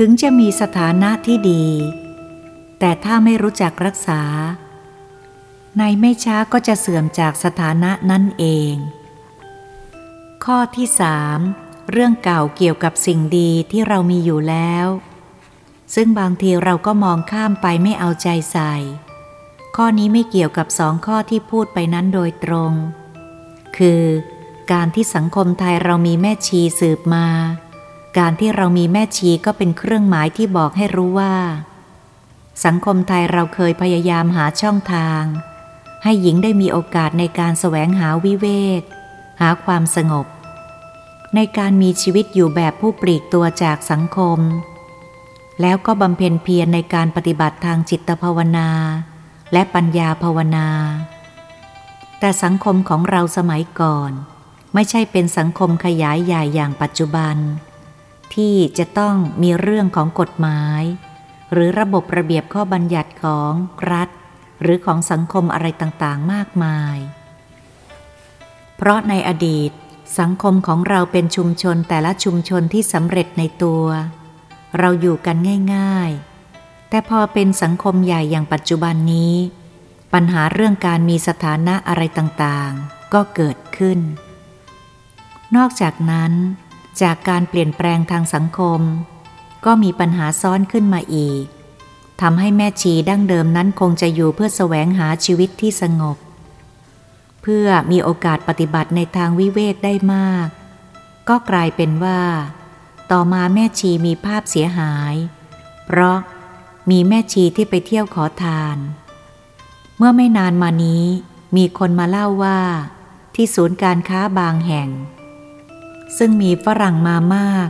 ถึงจะมีสถานะที่ดี แต่ถ้าไม่รู้จักรักษา ในไม่ช้าก็จะเสื่อมจากสถานะนั่นเอง ข้อที่สามเรื่องเก่าเกี่ยวกับสิ่งดีที่เรามีอยู่แล้ว ซึ่งบางทีเราก็มองข้ามไปไม่เอาใจใส่ ข้อนี้ไม่เกี่ยวกับสองข้อที่พูดไปนั้นโดยตรง คือ การที่สังคมไทยเรามีแม่ชีสืบมา การที่เรามีแม่ชีก็เป็นเครื่องหมายที่บอกให้รู้ว่า สังคมไทยเราเคยพยายามหาช่องทาง ให้หญิงได้มีโอกาสในการแสวงหาวิเวก หาความสงบ ในการมีชีวิตอยู่แบบผู้ปลีกตัวจากสังคม แล้วก็บำเพ็ญเพียรในการปฏิบัติทางจิตภาวนา และปัญญาภาวนา แต่สังคมของเราสมัยก่อน ไม่ใช่เป็นสังคมขยายใหญ่อย่างปัจจุบัน ที่จะต้องมีเรื่องของกฎหมาย หรือระบบระเบียบข้อบัญญัติของรัฐ หรือของสังคมอะไรต่างๆมากมาย เพราะในอดีต สังคมของเราเป็นชุมชนแต่ละชุมชนที่สำเร็จในตัว เราอยู่กันง่าย ๆ แต่พอเป็นสังคมใหญ่อย่างปัจจุบันนี้ ปัญหาเรื่องการมีสถานะอะไรต่างๆ ก็เกิดขึ้น นอกจากนั้น จากการเปลี่ยนแปลงทางสังคม ก็มีปัญหาซ้อนขึ้นมาอีกทำให้แม่ชีดั้งเดิมนั้นคงจะอยู่เพื่อแสวงหาชีวิตที่สงบ เพื่อมีโอกาสปฏิบัติในทางวิเวกได้มาก ก็กลายเป็นว่า ต่อมาแม่ชีมีภาพเสียหาย เพราะมีแม่ชีที่ไปเที่ยวขอทาน เมื่อไม่นานมานี้มีคนมาเล่าว่า ที่ศูนย์การค้าบางแห่ง ซึ่งมีฝรั่งมามาก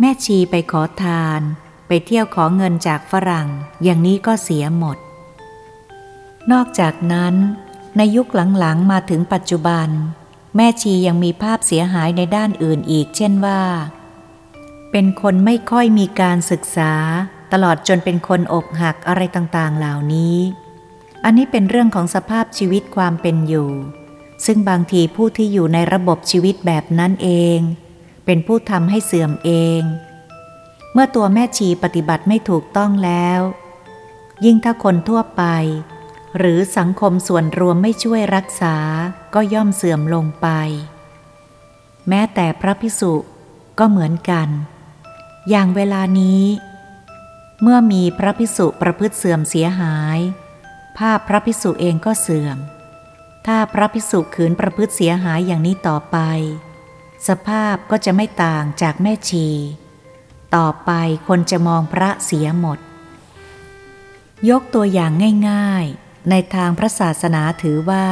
แม่ชีไปขอทาน ไปเที่ยวขอเงินจากฝรั่ง อย่างนี้ก็เสียหมด นอกจากนั้นในยุคหลังๆมาถึงปัจจุบัน แม่ชียังมีภาพเสียหายในด้านอื่นอีก เช่นว่า เป็นคนไม่ค่อยมีการศึกษา ตลอดจนเป็นคนอกหักอะไรต่างๆเหล่านี้ อันนี้เป็นเรื่องของสภาพชีวิตความเป็นอยู่ ซึ่งบางทีผู้ที่อยู่ในระบบชีวิตแบบนั้นเอง เป็นผู้ทำให้เสื่อมเอง เมื่อตัวแม่ชีปฏิบัติไม่ถูกต้องแล้ว ยิ่งถ้าคนทั่วไป หรือสังคมส่วนรวมไม่ช่วยรักษาก็ย่อมเสื่อมลงไป แม้แต่พระพิสุก็เหมือนกัน อย่างเวลานี้ เมื่อมีพระพิสุประพฤติเสื่อมเสียหาย ภาพพระพิสุเองก็เสื่อม ถ้าพระพิสุขืนประพฤติเสียหายอย่างนี้ต่อไป สภาพก็จะไม่ต่างจากแม่ชี ต่อไปคนจะมองพระเสียหมด ยกตัวอย่างง่ายๆ ในทางพระศาสนาถือว่า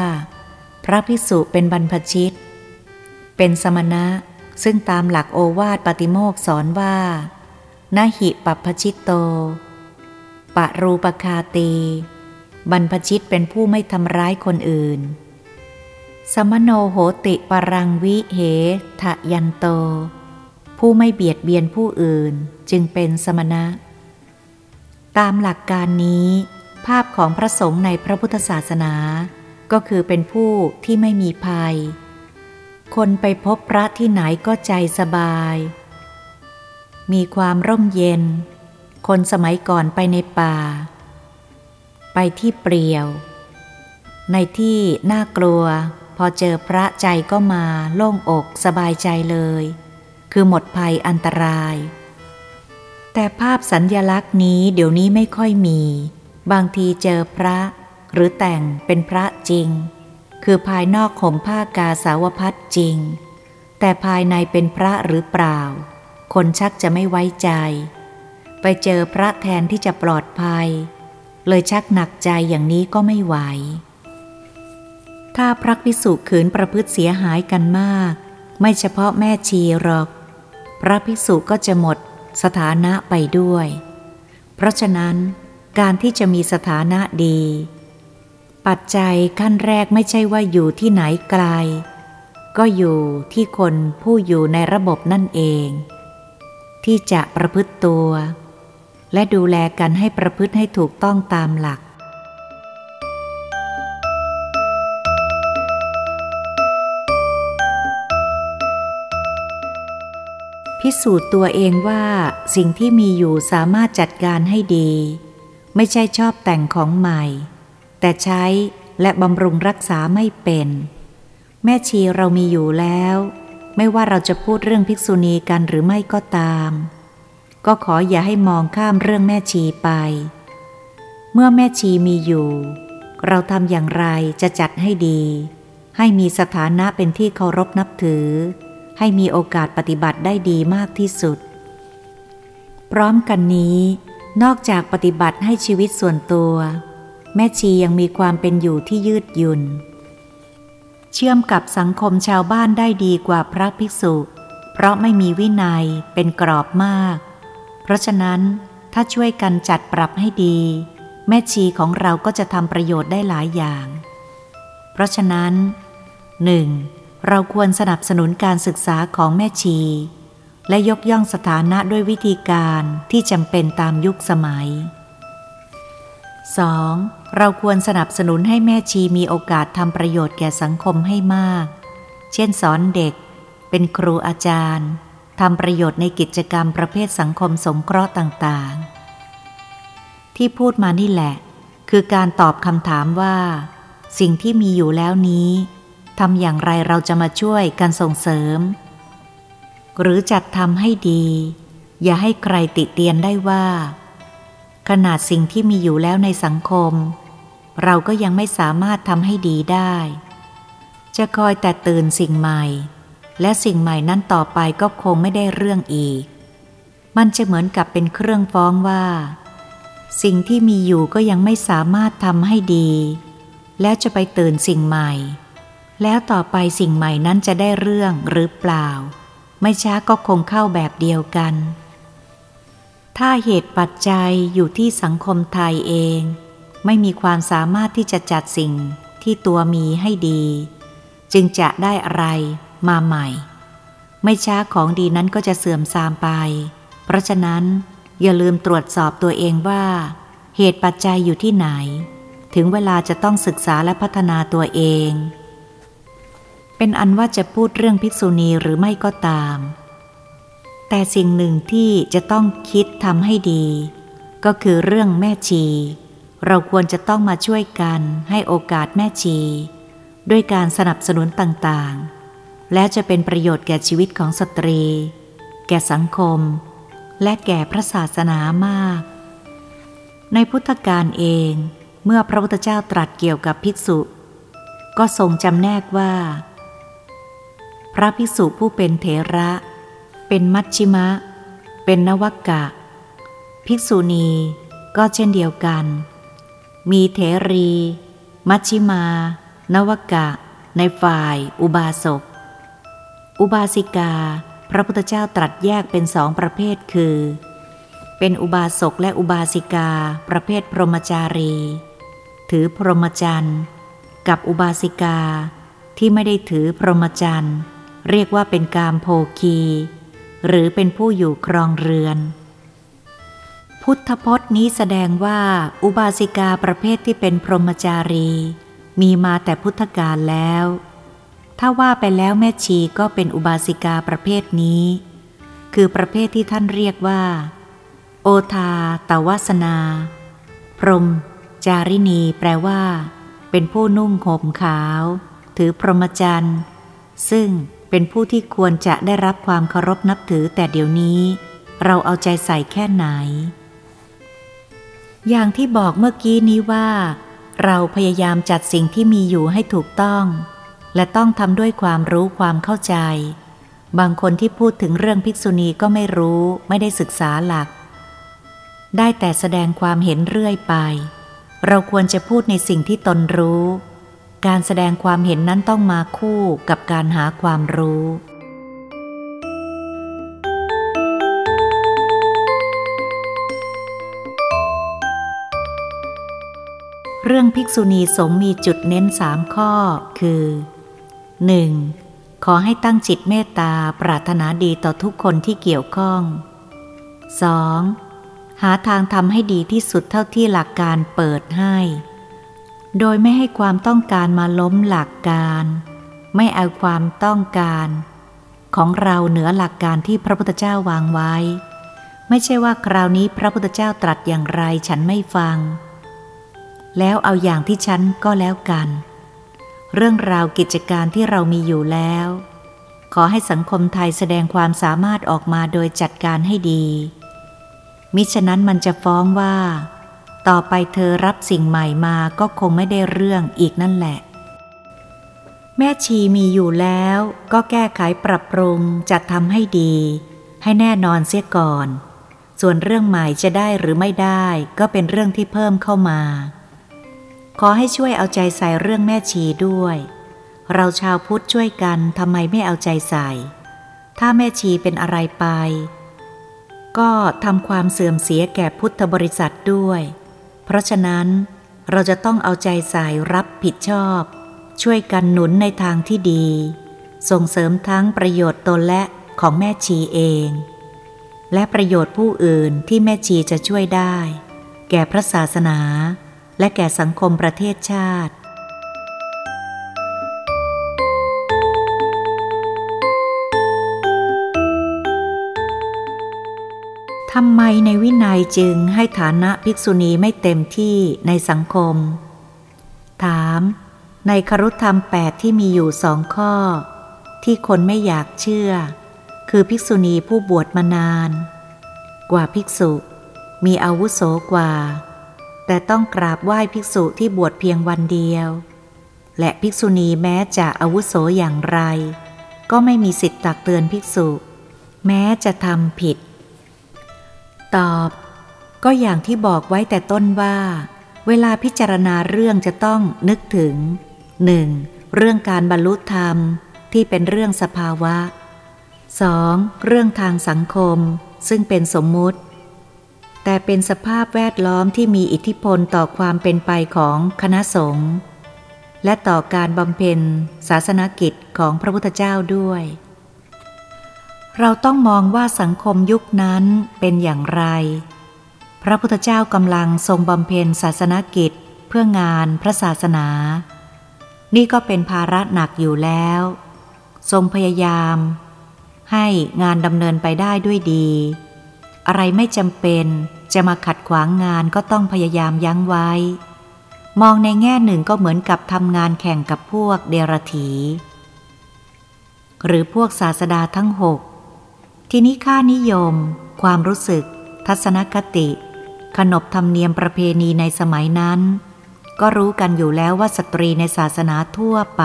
พระพิสุเป็นบรรพชิต เป็นสมณะซึ่งตามหลักโอวาทปฏิโมกสอนว่านาหิปัพชิตโต ปะรูปคาตี บรรพชิตเป็นผู้ไม่ทำร้ายคนอื่น สมโนโหติปรังวิเหทะยันโต ผู้ไม่เบียดเบียนผู้อื่นจึงเป็นสมณะ ตามหลักการนี้ ภาพของพระสงฆ์ในพระพุทธศาสนา ก็คือเป็นผู้ที่ไม่มีภัย คนไปพบพระที่ไหนก็ใจสบาย มีความร่มเย็น คนสมัยก่อนไปในป่า ไปที่เปลี่ยว ในที่น่ากลัว อเจอพระใจก็มาโล่งอกสบายใจเลย คือหมดภัยอันตราย แต่ภาพสัญญลักษณ์นี้เดี๋ยวนี้ไม่ค่อยมี บางทีเจอพระ หรือแต่งเป็นพระจริง คือภายนอกข่มผ้ากาสาวพัดจริง แต่ภายในเป็นพระหรือเปล่า คนชักจะไม่ไว้ใจ ไปเจอพระแทนที่จะปลอดภัย เลยชักหนักใจอย่างนี้ก็ไม่ไหว ถ้าพระภิกษุขืนประพฤติเสียหายกันมาก ไม่เฉพาะแม่ชีหรอก พระภิกษุก็จะหมดสถานะไปด้วย เพราะฉะนั้นการที่จะมีสถานะดี ปัจจัยขั้นแรกไม่ใช่ว่าอยู่ที่ไหนไกล ก็อยู่ที่คนผู้อยู่ในระบบนั่นเอง ที่จะประพฤติตัว และดูแลกันให้ประพฤติให้ถูกต้องตามหลัก พิสูจน์ตัวเองว่าสิ่งที่มีอยู่สามารถจัดการให้ดี ไม่ใช่ชอบแต่งของใหม่ แต่ใช้และบำรุงรักษาไม่เป็น แม่ชีเรามีอยู่แล้ว ไม่ว่าเราจะพูดเรื่องภิกษุณีกันหรือไม่ก็ตาม ก็ขออย่าให้มองข้ามเรื่องแม่ชีไป เมื่อแม่ชีมีอยู่ เราทำอย่างไรจะจัดให้ดี ให้มีสถานะเป็นที่เคารพนับถือ ให้มีโอกาสปฏิบัติได้ดีมากที่สุด พร้อมกันนี้ นอกจากปฏิบัติให้ชีวิตส่วนตัว แม่ชียังมีความเป็นอยู่ที่ยืดหยุ่น เชื่อมกับสังคมชาวบ้านได้ดีกว่าพระภิกษุ เพราะไม่มีวินัยเป็นกรอบมาก เพราะฉะนั้นถ้าช่วยกันจัดปรับให้ดี แม่ชีของเราก็จะทำประโยชน์ได้หลายอย่าง เพราะฉะนั้นหนึ่ง เราควรสนับสนุนการศึกษาของแม่ชี และยกย่องสถานะด้วยวิธีการที่จำเป็นตามยุคสมัย 2. เราควรสนับสนุนให้แม่ชีมีโอกาสทำประโยชน์แก่สังคมให้มาก เช่นสอนเด็ก เป็นครูอาจารย์ทำประโยชน์ในกิจกรรมประเภทสังคมสงเคราะห์ต่างๆ ที่พูดมานี่แหละ คือการตอบคำถามว่า สิ่งที่มีอยู่แล้วนี้ ทำอย่างไรเราจะมาช่วยกันส่งเสริม หรือจัดทำให้ดี อย่าให้ใครติเตียนได้ว่า ขนาดสิ่งที่มีอยู่แล้วในสังคม เราก็ยังไม่สามารถทำให้ดีได้ จะคอยแต่ตื่นสิ่งใหม่ และสิ่งใหม่นั้นต่อไปก็คงไม่ได้เรื่องอีก มันจะเหมือนกับเป็นเครื่องฟ้องว่า สิ่งที่มีอยู่ก็ยังไม่สามารถทำให้ดี แล้วจะไปตื่นสิ่งใหม่ แล้วต่อไปสิ่งใหม่นั้นจะได้เรื่องหรือเปล่า ไม่ช้าก็คงเข้าแบบเดียวกัน ถ้าเหตุปัจจัยอยู่ที่สังคมไทยเอง ไม่มีความสามารถที่จะจัดสิ่งที่ตัวมีให้ดี จึงจะได้อะไรมาใหม่ ไม่ช้าของดีนั้นก็จะเสื่อมทรามไป เพราะฉะนั้นอย่าลืมตรวจสอบตัวเองว่า เหตุปัจจัยอยู่ที่ไหน ถึงเวลาจะต้องศึกษาและพัฒนาตัวเอง เป็นอันว่าจะพูดเรื่องภิกษุณีหรือไม่ก็ตาม แต่สิ่งหนึ่งที่จะต้องคิดทำให้ดี ก็คือเรื่องแม่ชี เราควรจะต้องมาช่วยกันให้โอกาสแม่ชี ด้วยการสนับสนุนต่างๆ และจะเป็นประโยชน์แก่ชีวิตของสตรี แก่สังคม และแก่พระศาสนามาก ในพุทธกาลเองเมื่อพระพุทธเจ้าตรัสเกี่ยวกับภิกษุ ก็ทรงจำแนกว่า พระภิกษุผู้เป็นเถระ เป็นมัชชิมะ เป็นนวกะ ภิกษุณีก็เช่นเดียวกัน มีเถรี มัชชิมา นวกะ ในฝ่าย อุบาสก อุบาสิกา พระพุทธเจ้าตรัสแยกเป็นสองประเภทคือ เป็นอุบาสกและอุบาสิกา ประเภทพรหมจารี ถือพรหมจรรย์ กับอุบาสิกาที่ไม่ได้ถือพรหมจรรย์ เรียกว่าเป็นกามโภคี หรือเป็นผู้อยู่ครองเรือน พุทธพจน์นี้แสดงว่า อุบาสิกาประเภทที่เป็นพรหมจารี มีมาแต่พุทธกาลแล้ว ถ้าว่าไปแล้วแม่ชีก็เป็นอุบาสิกาประเภทนี้ คือประเภทที่ท่านเรียกว่า โอทาตวาสนา พรหมจารินีแปลว่า เป็นผู้นุ่งห่มขาว ถือพรหมจรรย์ซึ่ง เป็นผู้ที่ควรจะได้รับความเคารพนับถือแต่เดี๋ยวนี้ เราเอาใจใส่แค่ไหน อย่างที่บอกเมื่อกี้นี้ว่า เราพยายามจัดสิ่งที่มีอยู่ให้ถูกต้อง และต้องทำด้วยความรู้ความเข้าใจ บางคนที่พูดถึงเรื่องภิกษุณีก็ไม่รู้ไม่ได้ศึกษาหลัก ได้แต่แสดงความเห็นเรื่อยไป เราควรจะพูดในสิ่งที่ตนรู้ การแสดงความเห็นนั้นต้องมาคู่กับการหาความรู้ เรื่องภิกษุณีสงมีจุดเน้นสามข้อ คือ 1. ขอให้ตั้งจิตเมตตาปรารถนาดีต่อทุกคนที่เกี่ยวข้อง 2. หาทางทำให้ดีที่สุดเท่าที่หลักการเปิดให้ โดยไม่ให้ความต้องการมาล้มหลักการ ไม่เอาความต้องการ ของเราเหนือหลักการที่พระพุทธเจ้าวางไว้ ไม่ใช่ว่าคราวนี้พระพุทธเจ้าตรัสอย่างไรฉันไม่ฟัง แล้วเอาอย่างที่ฉันก็แล้วกัน เรื่องราวกิจการที่เรามีอยู่แล้ว ขอให้สังคมไทยแสดงความสามารถออกมาโดยจัดการให้ดี มิฉะนั้นมันจะฟ้องว่า ต่อไปเธอรับสิ่งใหม่มาก็คงไม่ได้เรื่องอีกนั่นแหละ แม่ชีมีอยู่แล้วก็แก้ไขปรับปรุงจัดทำให้ดี ให้แน่นอนเสียก่อน ส่วนเรื่องใหม่จะได้หรือไม่ได้ก็เป็นเรื่องที่เพิ่มเข้ามา ขอให้ช่วยเอาใจใส่เรื่องแม่ชีด้วย เราชาวพุทธช่วยกันทำไมไม่เอาใจใส่ ถ้าแม่ชีเป็นอะไรไปก็ทำความเสื่อมเสียแก่พุทธบริษัทด้วย เพราะฉะนั้นเราจะต้องเอาใจใส่รับผิดชอบ ช่วยกันหนุนในทางที่ดี ส่งเสริมทั้งประโยชน์ตนและของแม่ชีเอง และประโยชน์ผู้อื่นที่แม่ชีจะช่วยได้ แก่พระศาสนา และแก่สังคมประเทศชาติ ทำไมในวินัยจึงให้ฐานะภิกษุณีไม่เต็มที่ในสังคม ถาม ในครุธรรมแปดที่มีอยู่สองข้อ ที่คนไม่อยากเชื่อ คือภิกษุณีผู้บวชมานาน กว่าภิกษุ มีอาวุโสกว่า แต่ต้องกราบไหว้ภิกษุที่บวชเพียงวันเดียว และภิกษุณีแม้จะอาวุโสอย่างไร ก็ไม่มีสิทธิ์ตักเตือนภิกษุ แม้จะทำผิด ตอบ ก็อย่างที่บอกไว้แต่ต้นว่า เวลาพิจารณาเรื่องจะต้องนึกถึงหนึ่งเรื่องการบรรลุธรรมที่เป็นเรื่องสภาวะ 2. เรื่องทางสังคมซึ่งเป็นสมมุติ แต่เป็นสภาพแวดล้อมที่มีอิทธิพลต่อความเป็นไปของคณะสงฆ์และต่อการบำเพ็ญศาสนกิจของพระพุทธเจ้าด้วย เราต้องมองว่าสังคมยุคนั้นเป็นอย่างไร พระพุทธเจ้ากำลังทรงบำเพ็ญศาสนกิจเพื่องานพระศาสนา นี่ก็เป็นภาระหนักอยู่แล้ว ทรงพยายาม ให้งานดำเนินไปได้ด้วยดี อะไรไม่จำเป็นจะมาขัดขวางงานก็ต้องพยายามยั้งไว้ มองในแง่หนึ่งก็เหมือนกับทำงานแข่งกับพวกเดรถี หรือพวกศาสดาทั้งหก ทีนี้ค่านิยม ความรู้สึก ทัศนคติ ขนบธรรมเนียมประเพณีในสมัยนั้น ก็รู้กันอยู่แล้วว่าสตรีในศาสนาทั่วไป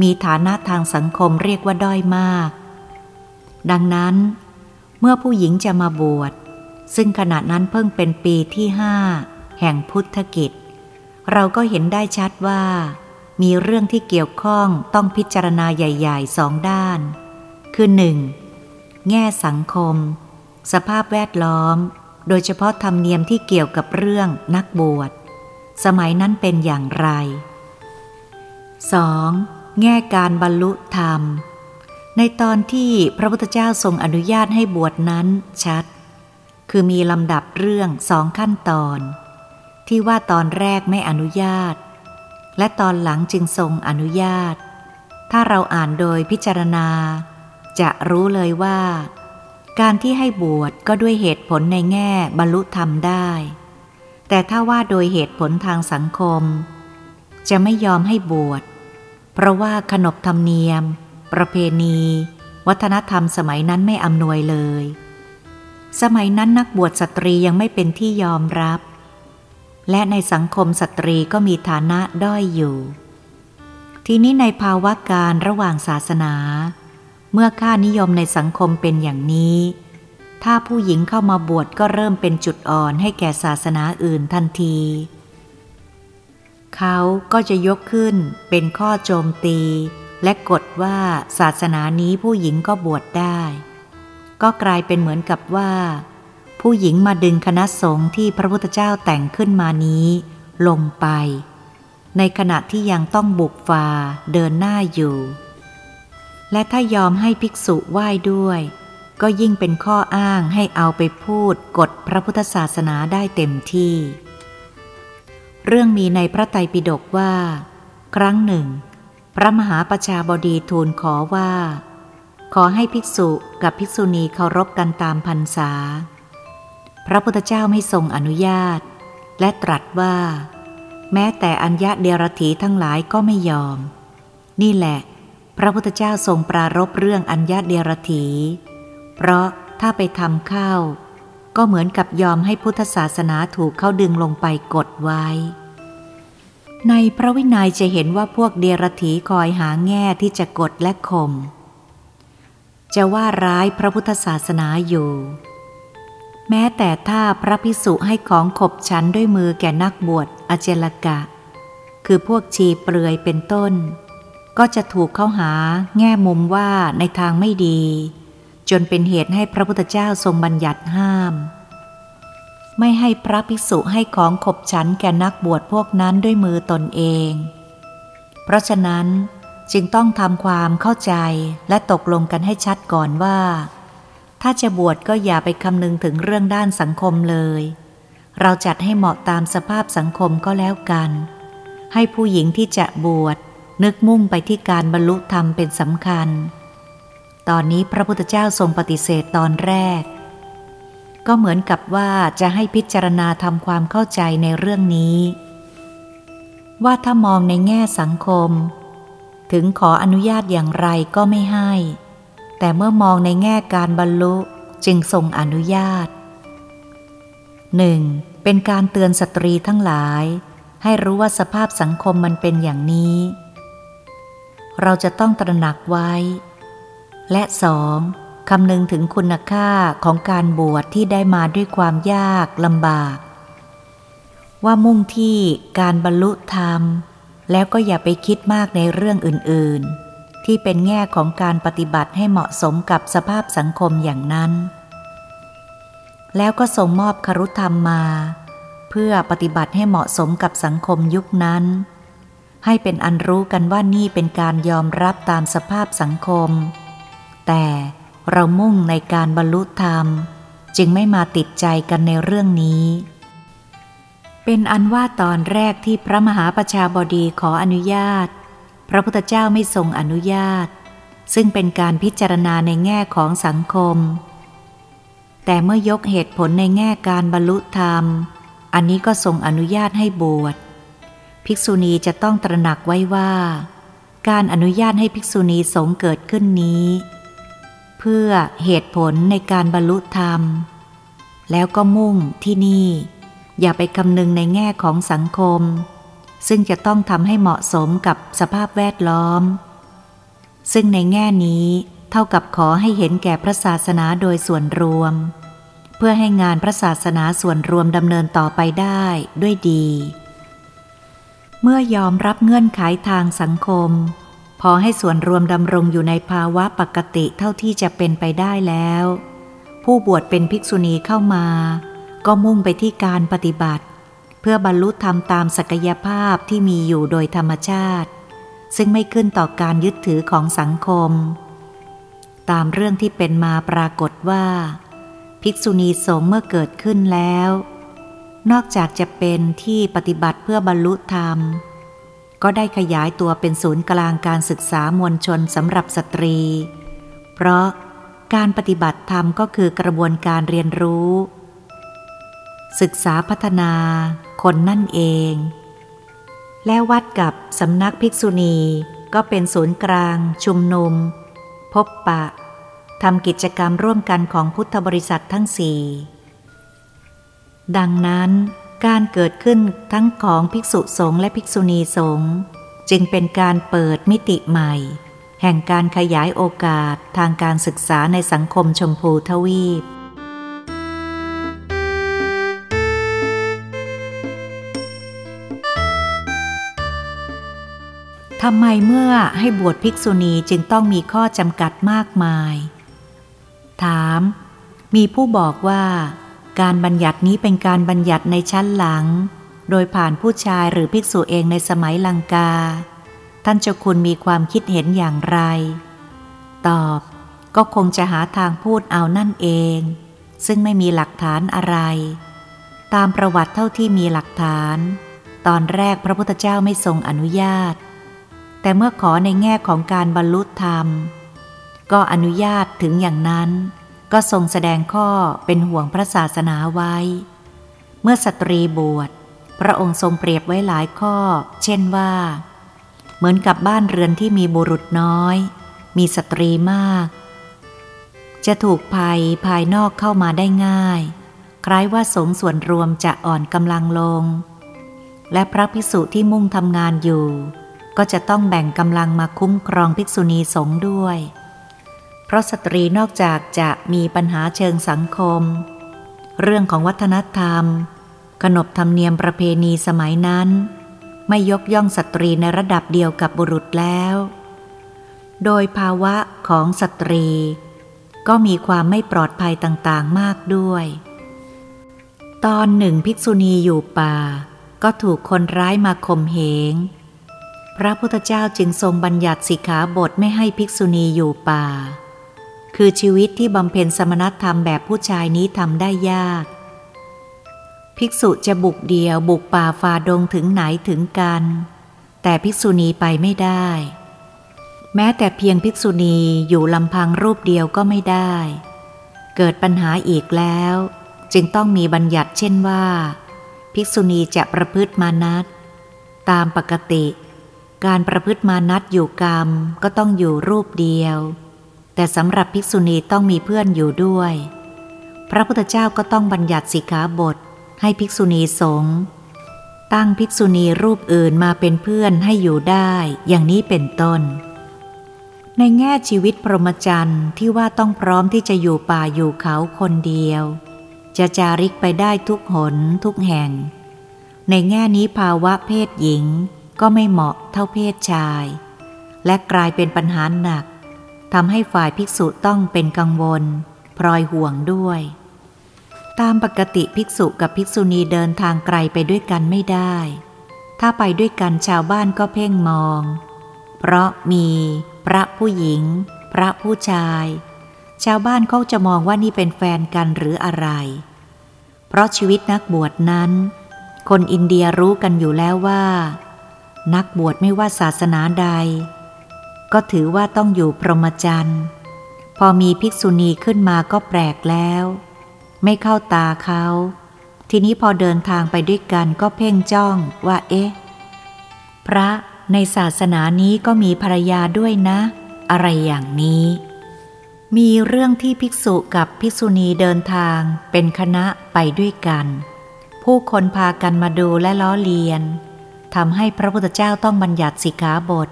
มีฐานะทางสังคมเรียกว่าด้อยมาก ดังนั้น เมื่อผู้หญิงจะมาบวช ซึ่งขณะนั้นเพิ่งเป็นปีที่ห้าแห่งพุทธกิจ เราก็เห็นได้ชัดว่า มีเรื่องที่เกี่ยวข้องต้องพิจารณาใหญ่ๆสองด้าน คือหนึ่ง แง่สังคม สภาพแวดล้อม โดยเฉพาะธรรมเนียมที่เกี่ยวกับเรื่องนักบวช สมัยนั้นเป็นอย่างไร 2. แง่การบรรลุธรรม ในตอนที่พระพุทธเจ้าทรงอนุญาตให้บวชนั้นชัด คือมีลำดับเรื่องสองขั้นตอน ที่ว่าตอนแรกไม่อนุญาต และตอนหลังจึงทรงอนุญาต ถ้าเราอ่านโดยพิจารณา จะรู้เลยว่า การที่ให้บวชก็ด้วยเหตุผลในแง่บรรลุธรรมได้ แต่ถ้าว่าโดยเหตุผลทางสังคม จะไม่ยอมให้บวช เพราะว่าขนบธรรมเนียม ประเพณี วัฒนธรรมสมัยนั้นไม่อำนวยเลย สมัยนั้นนักบวชสตรียังไม่เป็นที่ยอมรับ และในสังคมสตรีก็มีฐานะด้อยอยู่ ทีนี้ในภาวะการระหว่างศาสนา เมื่อค่านิยมในสังคมเป็นอย่างนี้ ถ้าผู้หญิงเข้ามาบวชก็เริ่มเป็นจุดอ่อนให้แก่ศาสนาอื่นทันที เขาก็จะยกขึ้นเป็นข้อโจมตี และกดว่าศาสนานี้ผู้หญิงก็บวชได้ ก็กลายเป็นเหมือนกับว่า ผู้หญิงมาดึงคณะสงฆ์ที่พระพุทธเจ้าแต่งขึ้นมานี้ลงไป ในขณะที่ยังต้องบุกฝ่าเดินหน้าอยู่ และถ้ายอมให้ภิกษุไหว้ด้วย ก็ยิ่งเป็นข้ออ้างให้เอาไปพูดกฎพระพุทธศาสนาได้เต็มที่ เรื่องมีในพระไตรปิฎกว่า ครั้งหนึ่ง พระมหาประชาบดีทูลขอว่า ขอให้ภิกษุกับภิกษุณีเคารพกันตามพรรษา พระพุทธเจ้าไม่ทรงอนุญาต และตรัสว่า แม้แต่อัญญะเดียรถีทั้งหลายก็ไม่ยอม นี่แหละ พระพุทธเจ้าทรงปรารบเรื่องอัญญะเดียรถี เพราะถ้าไปทำเข้า ก็เหมือนกับยอมให้พุทธศาสนาถูกเข้าดึงลงไปกดไว้ ในพระวินัยจะเห็นว่าพวกเดียรถีคอยหาแง่ที่จะกดและข่มจะว่าร้ายพระพุทธศาสนาอยู่ แม้แต่ถ้าพระพิสุให้ของขบฉันด้วยมือแก่นักบวชอเจลกะ คือพวกชีเปลือยเป็นต้น ก็จะถูกเข้าหาแง่มุมว่าในทางไม่ดี จนเป็นเหตุให้พระพุทธเจ้าทรงบัญญัติห้าม ไม่ให้พระภิกษุให้ของขบฉันแก่นักบวชพวกนั้นด้วยมือตนเอง เพราะฉะนั้นจึงต้องทำความเข้าใจและตกลงกันให้ชัดก่อนว่า ถ้าจะบวชก็อย่าไปคำนึงถึงเรื่องด้านสังคมเลย เราจัดให้เหมาะตามสภาพสังคมก็แล้วกัน ให้ผู้หญิงที่จะบวช นึกมุ่งไปที่การบรรลุธรรมเป็นสำคัญ ตอนนี้พระพุทธเจ้าทรงปฏิเสธตอนแรก ก็เหมือนกับว่าจะให้พิจารณาทำความเข้าใจในเรื่องนี้ ว่าถ้ามองในแง่สังคม ถึงขออนุญาตอย่างไรก็ไม่ให้ แต่เมื่อมองในแง่การบรรลุจึงทรงอนุญาตหนึ่งเป็นการเตือนสตรีทั้งหลาย ให้รู้ว่าสภาพสังคมมันเป็นอย่างนี้ เราจะต้องตระหนักไว้ และสองคำนึงถึงคุณค่าของการบวชที่ได้มาด้วยความยากลำบาก ว่ามุ่งที่การบรรลุธรรม แล้วก็อย่าไปคิดมากในเรื่องอื่น ๆ ที่เป็นแง่ของการปฏิบัติให้เหมาะสมกับสภาพสังคมอย่างนั้น แล้วก็ส่งมอบครุธรรมมา เพื่อปฏิบัติให้เหมาะสมกับสังคมยุคนั้น ให้เป็นอันรู้กันว่านี่เป็นการยอมรับตามสภาพสังคม แต่เรามุ่งในการบรรลุธรรม จึงไม่มาติดใจกันในเรื่องนี้ เป็นอันว่าตอนแรกที่พระมหาประชาบดีขออนุญาต พระพุทธเจ้าไม่ทรงอนุญาต ซึ่งเป็นการพิจารณาในแง่ของสังคม แต่เมื่อยกเหตุผลในแง่การบรรลุธรรม อันนี้ก็ทรงอนุญาตให้บวช ภิกษุณีจะต้องตระหนักไว้ว่า การอนุญาตให้ภิกษุณีสงเกิดขึ้นนี้ เพื่อเหตุผลในการบรรลุธรรม แล้วก็มุ่งที่นี่ อย่าไปคำนึงในแง่ของสังคม ซึ่งจะต้องทำให้เหมาะสมกับสภาพแวดล้อม ซึ่งในแง่นี้เท่ากับขอให้เห็นแก่พระศาสนาโดยส่วนรวม เพื่อให้งานพระศาสนาส่วนรวมดำเนินต่อไปได้ด้วยดี เมื่อยอมรับเงื่อนไขาทางสังคม พอให้ส่วนรวมดำรงอยู่ในภาวะปกติเท่าที่จะเป็นไปได้แล้ว ผู้บวชเป็นภิกษุณีเข้ามา ก็มุ่งไปที่การปฏิบัติ เพื่อบรรลุธรรมตามศักยภาพที่มีอยู่โดยธรรมชาติ ซึ่งไม่ขึ้นต่อการยึดถือของสังคม ตามเรื่องที่เป็นมาปรากฏว่า ภิกษุณีสงฆ์เมื่อเกิดขึ้นแล้ว นอกจากจะเป็นที่ปฏิบัติเพื่อบรรลุธรรม ก็ได้ขยายตัวเป็นศูนย์กลางการศึกษามวลชนสำหรับสตรี เพราะการปฏิบัติธรรมก็คือกระบวนการเรียนรู้ ศึกษาพัฒนาคนนั่นเอง และวัดกับสำนักภิกษุณีก็เป็นศูนย์กลาง ชุมนุม พบปะทำกิจกรรมร่วมกันของพุทธบริษัททั้งสี่ ดังนั้นการเกิดขึ้นทั้งของภิกษุสงฆ์และภิกษุณีสงฆ์จึงเป็นการเปิดมิติใหม่ แห่งการขยายโอกาสทางการศึกษาในสังคมชมพูทวีป ทำไมเมื่อให้บวชภิกษุณีจึงต้องมีข้อจำกัดมากมาย ถาม มีผู้บอกว่า การบัญญัตินี้เป็นการบัญญัติในชั้นหลัง โดยผ่านผู้ชายหรือภิกษุเองในสมัยลังกา ท่านเจ้าคุณมีความคิดเห็นอย่างไร ตอบก็คงจะหาทางพูดเอานั่นเอง ซึ่งไม่มีหลักฐานอะไร ตามประวัติเท่าที่มีหลักฐาน ตอนแรกพระพุทธเจ้าไม่ทรงอนุญาต แต่เมื่อขอในแง่ของการบรรลุธรรม ก็อนุญาตถึงอย่างนั้น ก็ทรงแสดงข้อเป็นห่วงพระศาสนาไว้ เมื่อสตรีบวช พระองค์ทรงเปรียบไว้หลายข้อ เช่นว่า เหมือนกับบ้านเรือนที่มีบุรุษน้อย มีสตรีมาก จะถูกภัยภายนอกเข้ามาได้ง่าย คล้ายว่าสงส่วนรวมจะอ่อนกำลังลง และพระภิกษุที่มุ่งทำงานอยู่ ก็จะต้องแบ่งกำลังมาคุ้มครองภิกษุณีสงฆ์ด้วย ราะสตรีนอกจากจะมีปัญหาเชิงสังคม เรื่องของวัฒนธรรม ขนบธรรมเนียมประเพณีสมัยนั้น ไม่ยกย่องสตรีในระดับเดียวกับบุรุษแล้ว โดยภาวะของสตรี ก็มีความไม่ปลอดภัยต่างๆมากด้วย ตอนหนึ่งภิกษุณีอยู่ป่า ก็ถูกคนร้ายมาข่มเหง พระพุทธเจ้าจึงทรงบัญญัติสิกขาบทไม่ให้ภิกษุณีอยู่ป่า คือชีวิตที่บำเพ็ญสมณธรรมแบบผู้ชายนี้ทำได้ยาก ภิกษุจะบุกเดียวบุกป่าฝ่าดงถึงไหนถึงกัน แต่ภิกษุณีไปไม่ได้ แม้แต่เพียงภิกษุณีอยู่ลำพังรูปเดียวก็ไม่ได้ เกิดปัญหาอีกแล้ว จึงต้องมีบัญญัติเช่นว่า ภิกษุณีจะประพฤติมานัดตามปกติ การประพฤติมานัดอยู่กรรมก็ต้องอยู่รูปเดียว แต่สำหรับภิกษุณีต้องมีเพื่อนอยู่ด้วย พระพุทธเจ้าก็ต้องบัญญัติสิกขาบทให้ภิกษุณีสงฆ์ตั้งภิกษุณีรูปอื่นมาเป็นเพื่อนให้อยู่ได้ อย่างนี้เป็นต้น ในแง่ชีวิตพรหมจรรย์ที่ว่าต้องพร้อมที่จะอยู่ป่าอยู่เขาคนเดียว จะจาริกไปได้ทุกหนทุกแห่ง ในแง่นี้ภาวะเพศหญิงก็ไม่เหมาะเท่าเพศชาย และกลายเป็นปัญหาหนัก ทำให้ฝ่ายภิกษุต้องเป็นกังวล พลอยห่วงด้วย ตามปกติภิกษุกับภิกษุณีเดินทางไกลไปด้วยกันไม่ได้ ถ้าไปด้วยกันชาวบ้านก็เพ่งมอง เพราะมีพระผู้หญิง พระผู้ชาย ชาวบ้านเขาจะมองว่านี่เป็นแฟนกันหรืออะไร เพราะชีวิตนักบวชนั้น คนอินเดียรู้กันอยู่แล้วว่า นักบวชไม่ว่าศาสนาใด ก็ถือว่าต้องอยู่พรหมจรรย์ พอมีภิกษุณีขึ้นมาก็แปลกแล้ว ไม่เข้าตาเขา ทีนี้พอเดินทางไปด้วยกันก็เพ่งจ้องว่าเอ๊ะ พระในศาสนานี้ก็มีภรรยาด้วยนะ อะไรอย่างนี้ มีเรื่องที่ภิกษุกับภิกษุณีเดินทางเป็นคณะไปด้วยกัน ผู้คนพากันมาดูและล้อเลียนทำให้พระพุทธเจ้าต้องบัญญัติสิกขาบท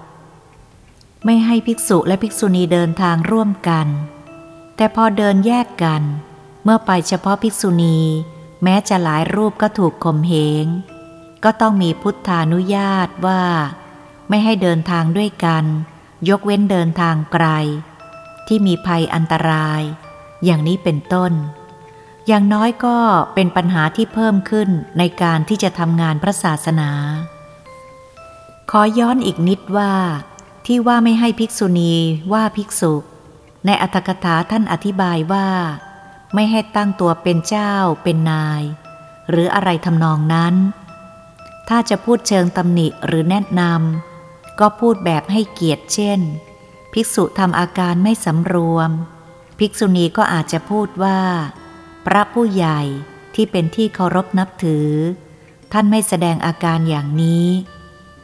ไม่ให้ภิกษุและภิกษุณีเดินทางร่วมกัน แต่พอเดินแยกกัน เมื่อไปเฉพาะภิกษุณี แม้จะหลายรูปก็ถูกข่มเหง ก็ต้องมีพุทธานุญาตว่า ไม่ให้เดินทางด้วยกัน ยกเว้นเดินทางไกล ที่มีภัยอันตราย อย่างนี้เป็นต้น อย่างน้อยก็เป็นปัญหาที่เพิ่มขึ้นในการที่จะทำงานพระศาสนา ขอย้อนอีกนิดว่า ที่ว่าไม่ให้ภิกษุณีว่าภิกษุ ในอัตถกถาท่านอธิบายว่า ไม่ให้ตั้งตัวเป็นเจ้าเป็นนาย หรืออะไรทำนองนั้น ถ้าจะพูดเชิงตำหนิหรือแนะนำก็พูดแบบให้เกียรติเช่น ภิกษุทำอาการไม่สำรวม ภิกษุณีก็อาจจะพูดว่า พระผู้ใหญ่ที่เป็นที่เคารพนับถือ ท่านไม่แสดงอาการอย่างนี้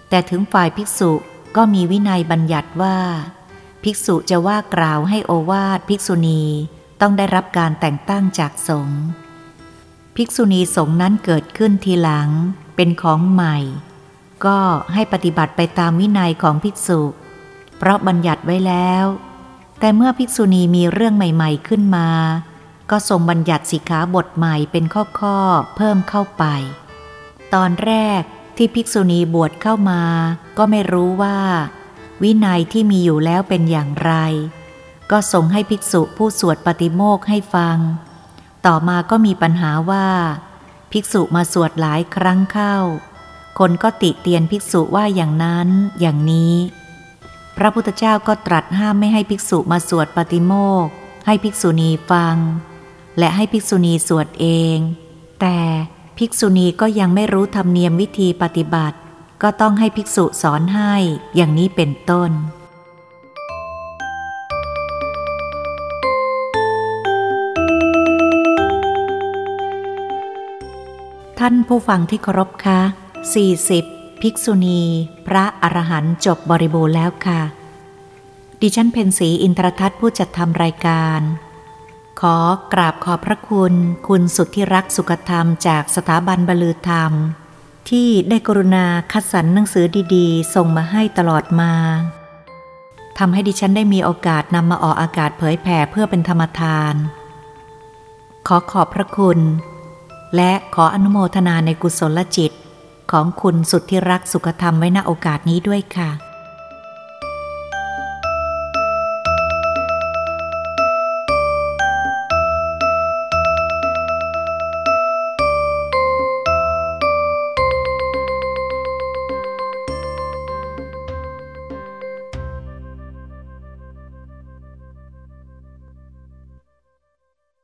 แต่ถึงฝ่ายภิกษุ ก็มีวินัยบัญญัติว่า ภิกษุจะว่ากล่าวให้โอวาทภิกษุณีต้องได้รับการแต่งตั้งจากสงฆ์ภิกษุณีสงฆ์นั้นเกิดขึ้นทีหลังเป็นของใหม่ ก็ให้ปฏิบัติไปตามวินัยของภิกษุ เพราะบัญญัติไว้แล้ว แต่เมื่อภิกษุณีมีเรื่องใหม่ ๆขึ้นมา ก็ทรงบัญญัติสิกขาบทใหม่เป็นข้อๆเพิ่มเข้าไป ตอนแรก ที่ภิกษุณีบวชเข้ามา ก็ไม่รู้ว่า วินัยที่มีอยู่แล้วเป็นอย่างไร ก็ส่งให้ภิกษุผู้สวดปฏิโมกให้ฟัง ต่อมาก็มีปัญหาว่า ภิกษุมาสวดหลายครั้งเข้า คนก็ติเตียนภิกษุว่าอย่างนั้นอย่างนี้ พระพุทธเจ้าก็ตรัสห้ามไม่ให้ภิกษุมาสวดปฏิโมกให้ภิกษุณีฟัง และให้ภิกษุณีสวดเอง แต่ ภิกษุณีก็ยังไม่รู้ธรรมเนียมวิธีปฏิบัติ ก็ต้องให้ภิกษุสอนให้อย่างนี้เป็นต้น ท่านผู้ฟังที่เคารพคะ 40 ภิกษุณี พระอรหันต์จบบริบูรณ์แล้วค่ะ ดิฉันเพนสีอินทรทัตผู้จัดทำรายการ ขอกราบขอบพระคุณ คุณสุดที่รักสุขธรรมจากสถาบันบลือธรรม ที่ได้กรุณาคัดสรรหนังสือดีๆ ส่งมาให้ตลอดมาทำให้ดิฉันได้มีโอกาสนำมาออกอากาศเผยแผ่เพื่อเป็นธรรมทาน ขอขอบพระคุณ และขออนุโมทนาในกุศลจิต ของคุณสุดที่รักสุขธรรมไว้ณโอกาสนี้ด้วยค่ะ